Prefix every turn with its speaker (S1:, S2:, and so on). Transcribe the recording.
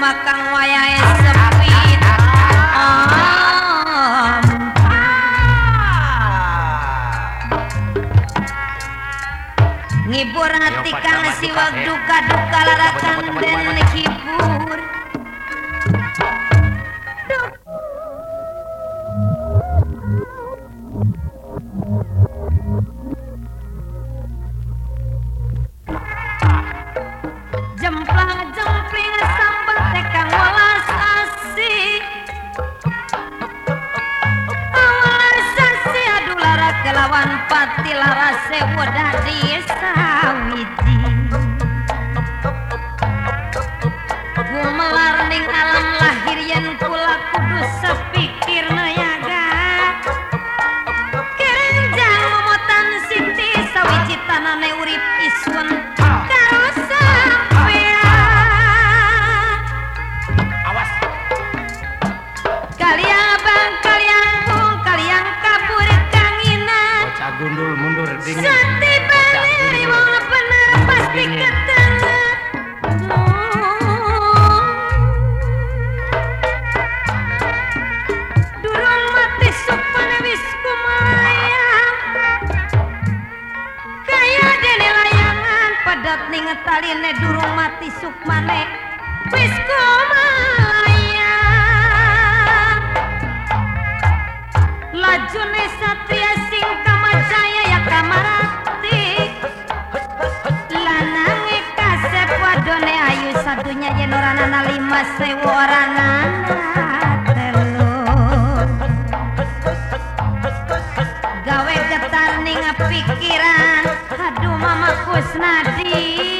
S1: makang wayahe sepi ah. Ngibur hati kang siwak duka duka larakan dan hibur tilawa sewu dari sawiji Gumelar ning alam lahir yen kula kudu sepik padat ning taline durung mati supane wis kumayang Lajune satria sing kamajaya ya kamarati. Lanange kasep wadone ayu sadunya yen ora ana lima sewu getar ning pikiran خوش مردی